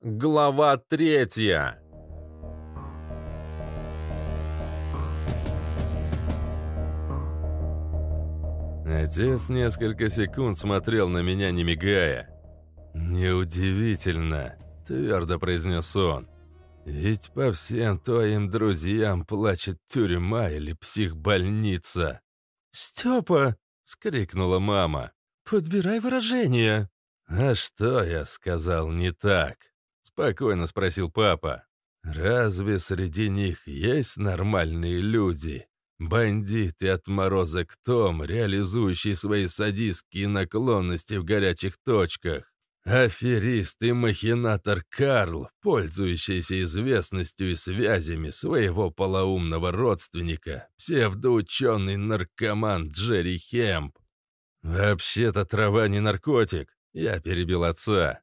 Глава третья. Отец несколько секунд смотрел на меня, не мигая. «Неудивительно», — твердо произнес он. «Ведь по всем твоим друзьям плачет тюрьма или психбольница». «Степа!» — скрикнула мама. «Подбирай выражение». «А что я сказал не так?» — спокойно спросил папа. «Разве среди них есть нормальные люди? Бандит и отморозок Том, реализующий свои садистские наклонности в горячих точках. Аферист и махинатор Карл, пользующийся известностью и связями своего полоумного родственника, псевдоученый наркоман Джерри Хемп. «Вообще-то трава не наркотик», — я перебил отца.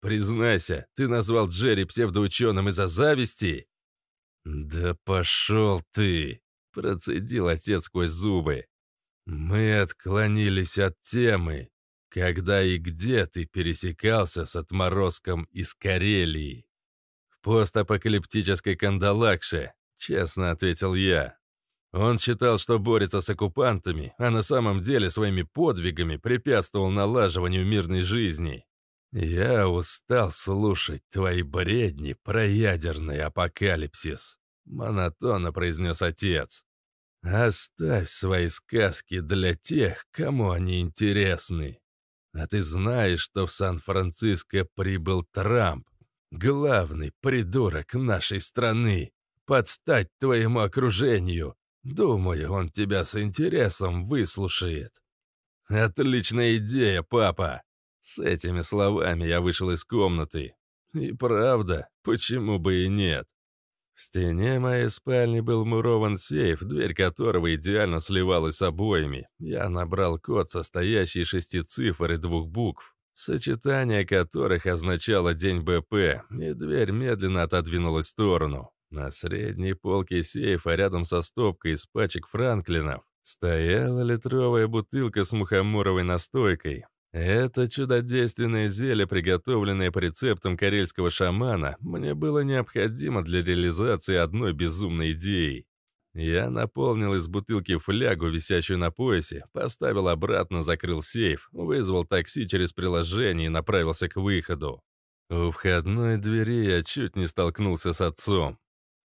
«Признайся, ты назвал Джерри псевдоученым из-за зависти?» «Да пошел ты!» — процедил отец сквозь зубы. «Мы отклонились от темы. Когда и где ты пересекался с отморозком из Карелии?» «В постапокалиптической Кандалакше», — честно ответил я. Он считал, что борется с оккупантами, а на самом деле своими подвигами препятствовал налаживанию мирной жизни. «Я устал слушать твои бредни про ядерный апокалипсис», — монотонно произнес отец. «Оставь свои сказки для тех, кому они интересны. А ты знаешь, что в Сан-Франциско прибыл Трамп, главный придурок нашей страны, подстать твоему окружению, Думаю, он тебя с интересом выслушает». «Отличная идея, папа!» С этими словами я вышел из комнаты. И правда, почему бы и нет? В стене моей спальни был мурован сейф, дверь которого идеально сливалась с обоями. Я набрал код, состоящий из шести цифр и двух букв, сочетание которых означало день БП, и дверь медленно отодвинулась в сторону. На средней полке сейфа рядом со стопкой из пачек Франклинов стояла литровая бутылка с мухоморовой настойкой. Это чудодейственное зелье, приготовленное по рецептам карельского шамана, мне было необходимо для реализации одной безумной идеи. Я наполнил из бутылки флягу, висящую на поясе, поставил обратно, закрыл сейф, вызвал такси через приложение и направился к выходу. У входной двери я чуть не столкнулся с отцом.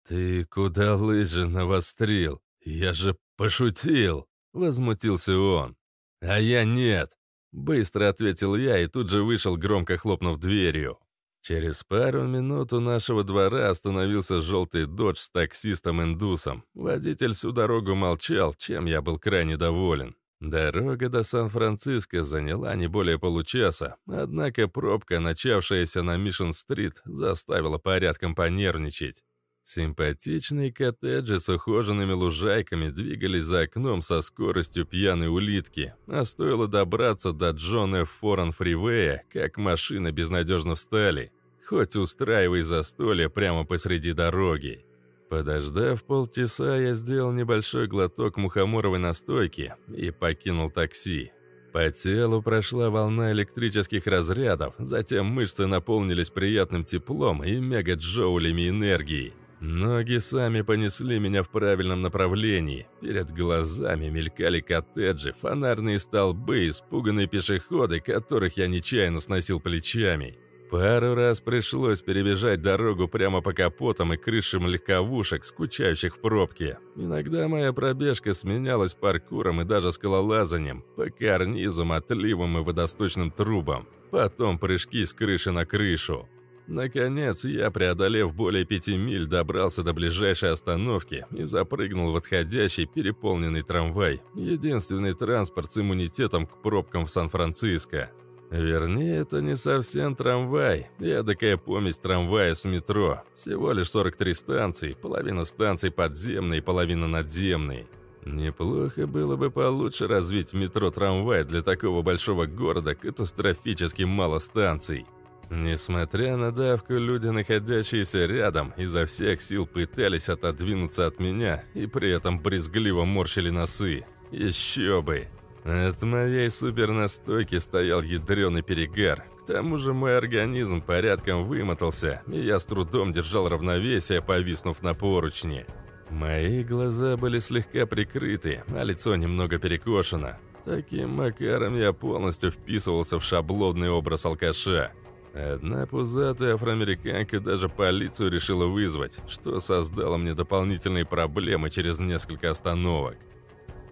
«Ты куда лыжи навострил? Я же пошутил!» — возмутился он. «А я нет!» — быстро ответил я и тут же вышел, громко хлопнув дверью. Через пару минут у нашего двора остановился желтый додж с таксистом-индусом. Водитель всю дорогу молчал, чем я был крайне доволен. Дорога до Сан-Франциско заняла не более получаса, однако пробка, начавшаяся на Мишен-стрит, заставила порядком понервничать. Симпатичные коттеджи с ухоженными лужайками двигались за окном со скоростью пьяной улитки, а стоило добраться до Джона Форан Фривея, как машины безнадежно встали, хоть устраивай застолье прямо посреди дороги. Подождав полчаса, я сделал небольшой глоток мухоморовой настойки и покинул такси. По телу прошла волна электрических разрядов, затем мышцы наполнились приятным теплом и мегаджоулями энергии. Ноги сами понесли меня в правильном направлении. Перед глазами мелькали коттеджи, фонарные столбы, испуганные пешеходы, которых я нечаянно сносил плечами. Пару раз пришлось перебежать дорогу прямо по капотам и крышам легковушек, скучающих в пробке. Иногда моя пробежка сменялась паркуром и даже скалолазанием, по карнизам, отливам и водосточным трубам. Потом прыжки с крыши на крышу. Наконец, я, преодолев более пяти миль, добрался до ближайшей остановки и запрыгнул в отходящий переполненный трамвай, единственный транспорт с иммунитетом к пробкам в Сан-Франциско. Вернее, это не совсем трамвай, эдакая помесь трамвая с метро. Всего лишь 43 станции, половина станций подземные, половина надземные. Неплохо было бы получше развить метро-трамвай для такого большого города, катастрофически мало станций. Несмотря на давку, люди, находящиеся рядом, изо всех сил пытались отодвинуться от меня и при этом брезгливо морщили носы. Еще бы! От моей супернастойки стоял ядреный перегар. К тому же мой организм порядком вымотался, и я с трудом держал равновесие, повиснув на поручни. Мои глаза были слегка прикрыты, а лицо немного перекошено. Таким макаром я полностью вписывался в шаблонный образ алкаша. Одна пузатая афроамериканка даже полицию решила вызвать, что создало мне дополнительные проблемы через несколько остановок.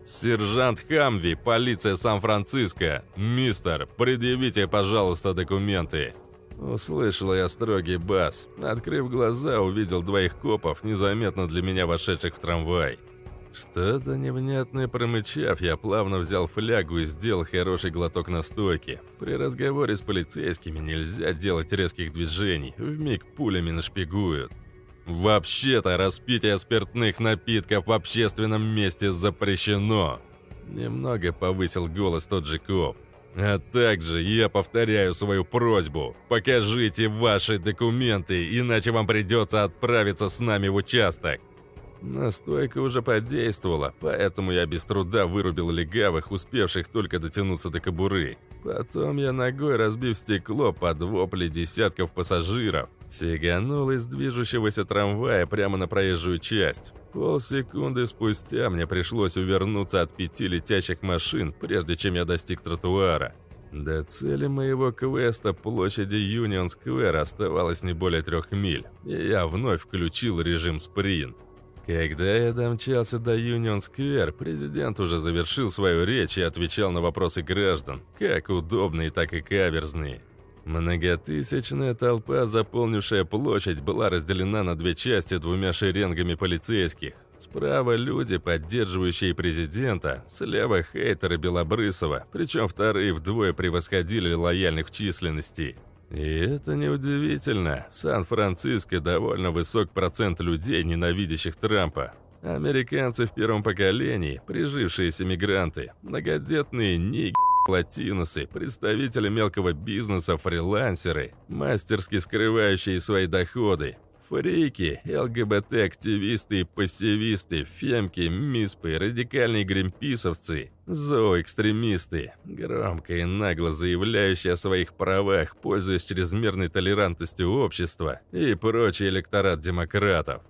«Сержант Хамви, полиция Сан-Франциско! Мистер, предъявите, пожалуйста, документы!» Услышал я строгий бас. Открыв глаза, увидел двоих копов, незаметно для меня вошедших в трамвай. Что-то невнятное промычав, я плавно взял флягу и сделал хороший глоток настойки. При разговоре с полицейскими нельзя делать резких движений, вмиг пулями нашпигуют. Вообще-то распитие спиртных напитков в общественном месте запрещено. Немного повысил голос тот же коп. А также я повторяю свою просьбу. Покажите ваши документы, иначе вам придется отправиться с нами в участок. Настойка уже подействовала, поэтому я без труда вырубил легавых, успевших только дотянуться до кобуры. Потом я ногой, разбив стекло под вопли десятков пассажиров, сиганул из движущегося трамвая прямо на проезжую часть. Полсекунды спустя мне пришлось увернуться от пяти летящих машин, прежде чем я достиг тротуара. До цели моего квеста площади Юнион Сквер оставалось не более трех миль, и я вновь включил режим спринт. Когда я домчался до Юнион-сквер, президент уже завершил свою речь и отвечал на вопросы граждан, как удобные, так и каверзные. Многотысячная толпа, заполнившая площадь, была разделена на две части двумя шеренгами полицейских. Справа люди, поддерживающие президента, слева хейтеры Белобрысова, причем вторые вдвое превосходили лояльных в численности. И это неудивительно. В Сан-Франциско довольно высок процент людей, ненавидящих Трампа. Американцы в первом поколении, прижившиеся мигранты, многодетные ниги, латиносы, представители мелкого бизнеса, фрилансеры, мастерски скрывающие свои доходы, Фрики, ЛГБТ-активисты и пассивисты, фемки, миспы, радикальные гримписовцы, зооэкстремисты, громко и нагло заявляющие о своих правах, пользуясь чрезмерной толерантностью общества и прочий электорат демократов.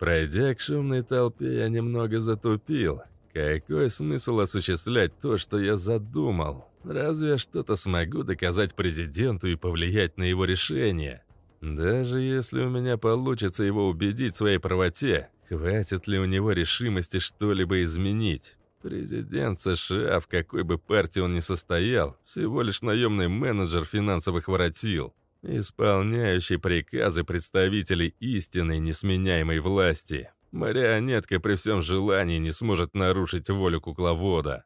Пройдя к шумной толпе, я немного затупил. Какой смысл осуществлять то, что я задумал? Разве я что-то смогу доказать президенту и повлиять на его решение? Даже если у меня получится его убедить в своей правоте, хватит ли у него решимости что-либо изменить? Президент США, в какой бы партии он ни состоял, всего лишь наемный менеджер финансовых воротил, исполняющий приказы представителей истинной несменяемой власти. Марионетка при всем желании не сможет нарушить волю кукловода.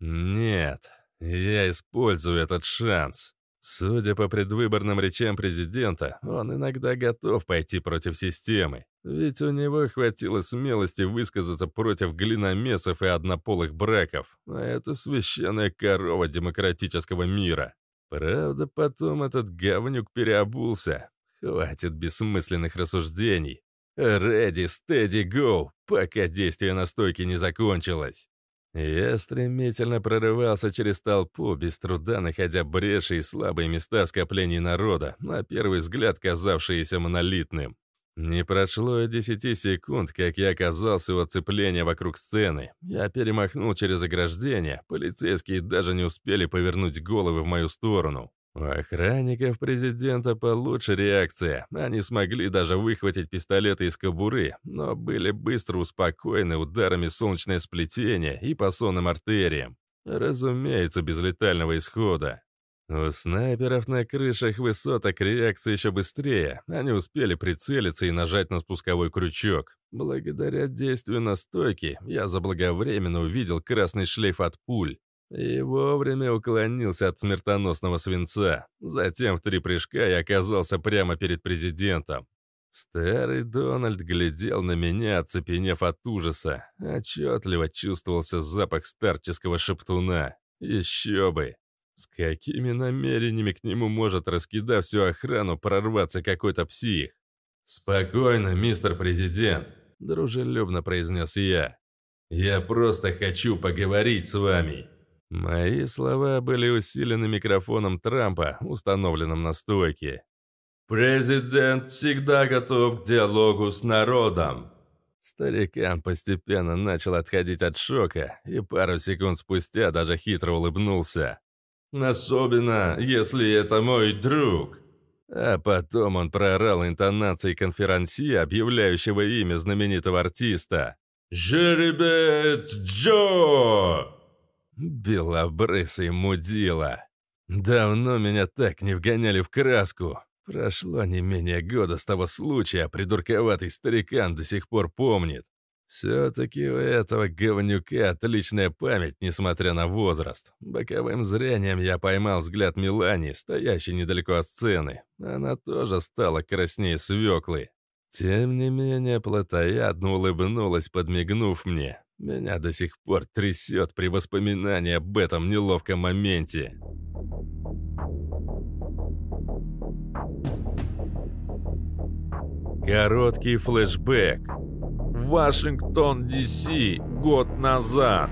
Нет, я использую этот шанс. Судя по предвыборным речам президента, он иногда готов пойти против системы. Ведь у него хватило смелости высказаться против глиномесов и однополых браков. А это священная корова демократического мира. Правда, потом этот говнюк переобулся. Хватит бессмысленных рассуждений. Ready, steady, go, пока действие настойки не закончилось. Я стремительно прорывался через толпу, без труда находя бреши и слабые места скоплений народа, на первый взгляд казавшиеся монолитным. Не прошло и десяти секунд, как я оказался у оцепления вокруг сцены. Я перемахнул через ограждение, полицейские даже не успели повернуть головы в мою сторону. У охранников президента получше реакция. Они смогли даже выхватить пистолеты из кобуры, но были быстро успокоены ударами в солнечное сплетение и по сонным артериям. Разумеется, без летального исхода. У снайперов на крышах высоток реакция еще быстрее. Они успели прицелиться и нажать на спусковой крючок. Благодаря действию настойки я заблаговременно увидел красный шлейф от пуль. И вовремя уклонился от смертоносного свинца. Затем в три прыжка я оказался прямо перед президентом. Старый Дональд глядел на меня, оцепенев от ужаса. Отчетливо чувствовался запах старческого шептуна. Еще бы! С какими намерениями к нему может, раскидав всю охрану, прорваться какой-то псих? «Спокойно, мистер президент», — дружелюбно произнес я. «Я просто хочу поговорить с вами». Мои слова были усилены микрофоном Трампа, установленным на стойке. «Президент всегда готов к диалогу с народом». Старикан постепенно начал отходить от шока и пару секунд спустя даже хитро улыбнулся. «Особенно, если это мой друг». А потом он проорал интонацией конферансье, объявляющего имя знаменитого артиста. «Жеребец Джо!» Белобрысый мудила. Давно меня так не вгоняли в краску. Прошло не менее года с того случая, а придурковатый старикан до сих пор помнит. Все-таки у этого говнюка отличная память, несмотря на возраст. Боковым зрением я поймал взгляд Милани, стоящей недалеко от сцены. Она тоже стала краснее свеклы. Тем не менее, плотоядно улыбнулась, подмигнув мне. Меня до сих пор трясет при воспоминании об этом неловком моменте. Короткий флешбэк. Вашингтон, Д.С. Год назад.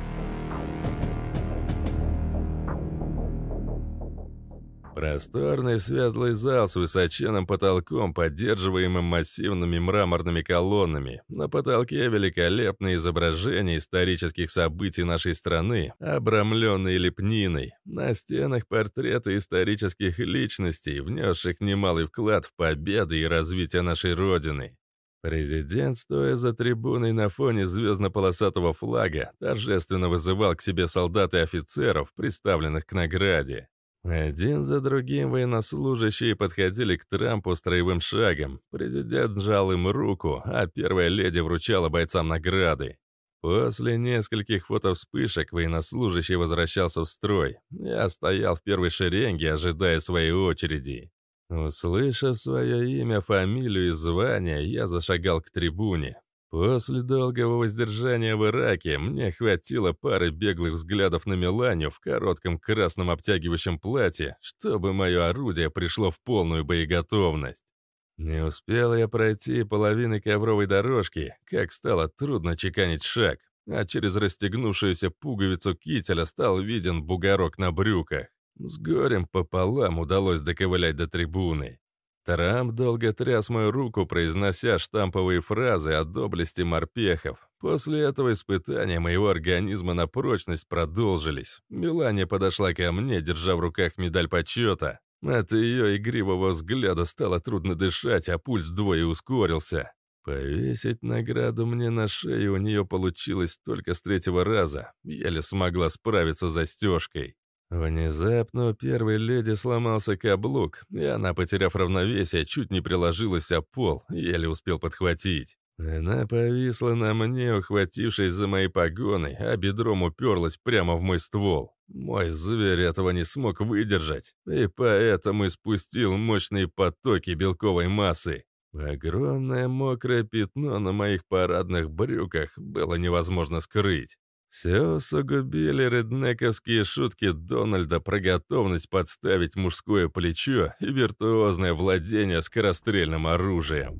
Просторный светлый зал с высоченным потолком, поддерживаемым массивными мраморными колоннами. На потолке великолепные изображения исторических событий нашей страны, обрамленные лепниной. На стенах портреты исторических личностей, внесших немалый вклад в победы и развитие нашей Родины. Президент, стоя за трибуной на фоне звездно-полосатого флага, торжественно вызывал к себе солдат и офицеров, представленных к награде. Один за другим военнослужащие подходили к Трампу строевым шагом. Президент жал им руку, а первая леди вручала бойцам награды. После нескольких фотовспышек военнослужащий возвращался в строй. Я стоял в первой шеренге, ожидая своей очереди. Услышав свое имя, фамилию и звание, я зашагал к трибуне. После долгого воздержания в Ираке мне хватило пары беглых взглядов на Миланию в коротком красном обтягивающем платье, чтобы мое орудие пришло в полную боеготовность. Не успел я пройти половины ковровой дорожки, как стало трудно чеканить шаг, а через расстегнувшуюся пуговицу кителя стал виден бугорок на брюках. С горем пополам удалось доковылять до трибуны. Трамп долго тряс мою руку, произнося штамповые фразы о доблести морпехов. После этого испытания моего организма на прочность продолжились. Мелания подошла ко мне, держа в руках медаль почета. От ее игривого взгляда стало трудно дышать, а пульс вдвое ускорился. Повесить награду мне на шею у нее получилось только с третьего раза. Еле смогла справиться с застежкой. Внезапно у первой леди сломался каблук, и она, потеряв равновесие, чуть не приложилась о пол, еле успел подхватить. Она повисла на мне, ухватившись за мои погоны, а бедром уперлась прямо в мой ствол. Мой зверь этого не смог выдержать, и поэтому испустил мощные потоки белковой массы. Огромное мокрое пятно на моих парадных брюках было невозможно скрыть. Все усугубили реднековские шутки Дональда про готовность подставить мужское плечо и виртуозное владение скорострельным оружием.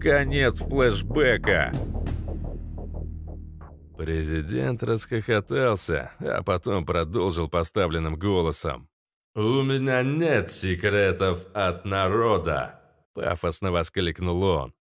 Конец флешбека. Президент расхохотался, а потом продолжил поставленным голосом. «У меня нет секретов от народа!» Пафосно воскликнул он.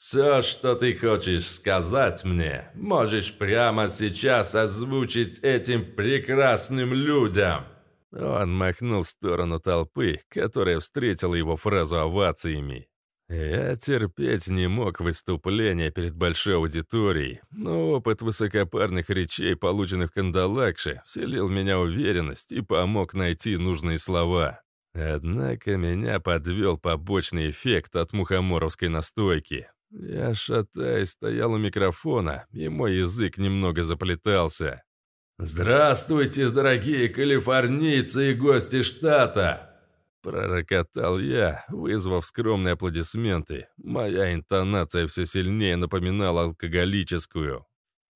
«Все, что ты хочешь сказать мне, можешь прямо сейчас озвучить этим прекрасным людям!» Он махнул в сторону толпы, которая встретила его фразу овациями. Я терпеть не мог выступления перед большой аудиторией, но опыт высокопарных речей, полученных в Кандалакше, вселил в меня уверенность и помог найти нужные слова. Однако меня подвел побочный эффект от мухоморовской настойки. Я, шатаясь, стоял у микрофона, и мой язык немного заплетался. «Здравствуйте, дорогие калифорнийцы и гости штата!» Пророкотал я, вызвав скромные аплодисменты. Моя интонация все сильнее напоминала алкоголическую.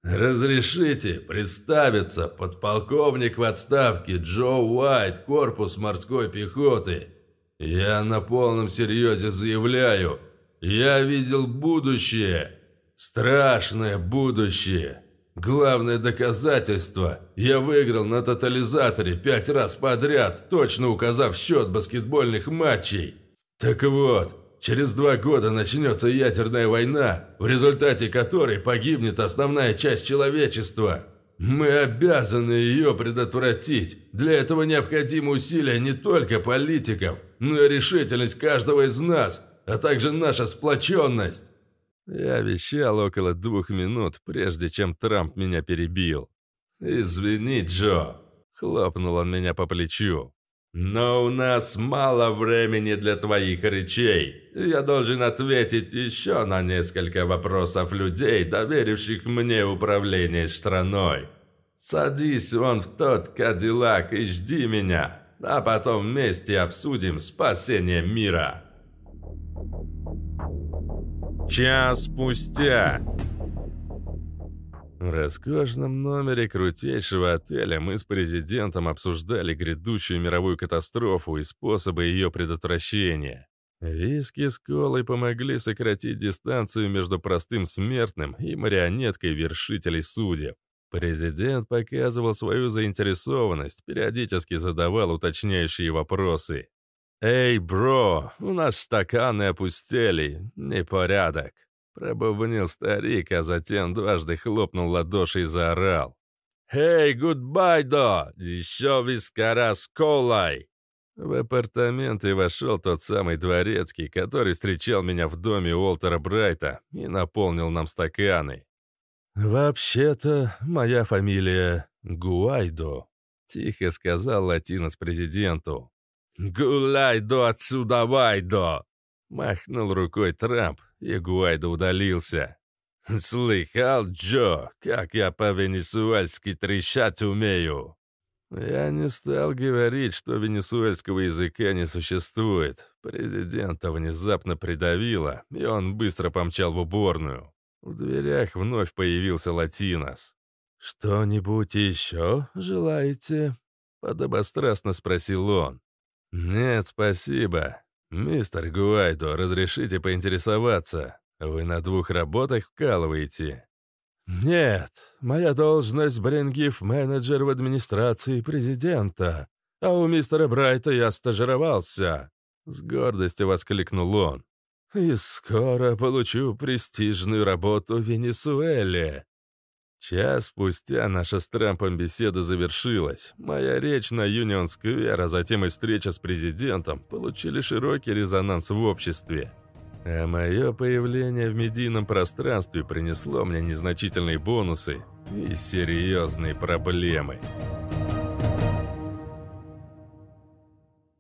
«Разрешите представиться, подполковник в отставке Джо Уайт, корпус морской пехоты. Я на полном серьезе заявляю, я видел будущее, страшное будущее. Главное доказательство. Я выиграл на тотализаторе пять раз подряд, точно указав счет баскетбольных матчей. Так вот, через два года начнется ядерная война, в результате которой погибнет основная часть человечества. Мы обязаны ее предотвратить. Для этого необходимы усилия не только политиков, но и решительность каждого из нас, а также наша сплоченность. Я вещал около двух минут, прежде чем Трамп меня перебил. «Извини, Джо», — хлопнул он меня по плечу. «Но у нас мало времени для твоих речей. Я должен ответить еще на несколько вопросов людей, доверивших мне управление страной. Садись вон в тот кадиллак и жди меня, а потом вместе обсудим спасение мира». Час спустя. В роскошном номере крутейшего отеля мы с президентом обсуждали грядущую мировую катастрофу и способы ее предотвращения. Виски с колой помогли сократить дистанцию между простым смертным и марионеткой вершителей судеб. Президент показывал свою заинтересованность, периодически задавал уточняющие вопросы. «Эй, бро, у нас стаканы опустели, непорядок!» Пробубнил старик, а затем дважды хлопнул ладоши и заорал. «Эй, гудбайдо! Еще вискара с колой!» В апартаменты вошел тот самый дворецкий, который встречал меня в доме Уолтера Брайта и наполнил нам стаканы. «Вообще-то моя фамилия Гуайдо», — тихо сказал латинос президенту. «Гуляй-до отсюда, Вайдо!» Махнул рукой Трамп, и Гуайдо удалился. «Слыхал, Джо, как я по-венесуэльски трещать умею?» Я не стал говорить, что венесуэльского языка не существует. Президента внезапно придавило, и он быстро помчал в уборную. В дверях вновь появился Латинос. «Что-нибудь еще желаете?» — подобострастно спросил он. «Нет, спасибо. Мистер Гуайдо, разрешите поинтересоваться. Вы на двух работах вкалываете?» «Нет, моя должность брингиф-менеджер в администрации президента, а у мистера Брайта я стажировался», — с гордостью воскликнул он. «И скоро получу престижную работу в Венесуэле. Час спустя наша с Трампом беседа завершилась. Моя речь на Юнион-сквер, а затем и встреча с президентом получили широкий резонанс в обществе. А мое появление в медийном пространстве принесло мне незначительные бонусы и серьезные проблемы.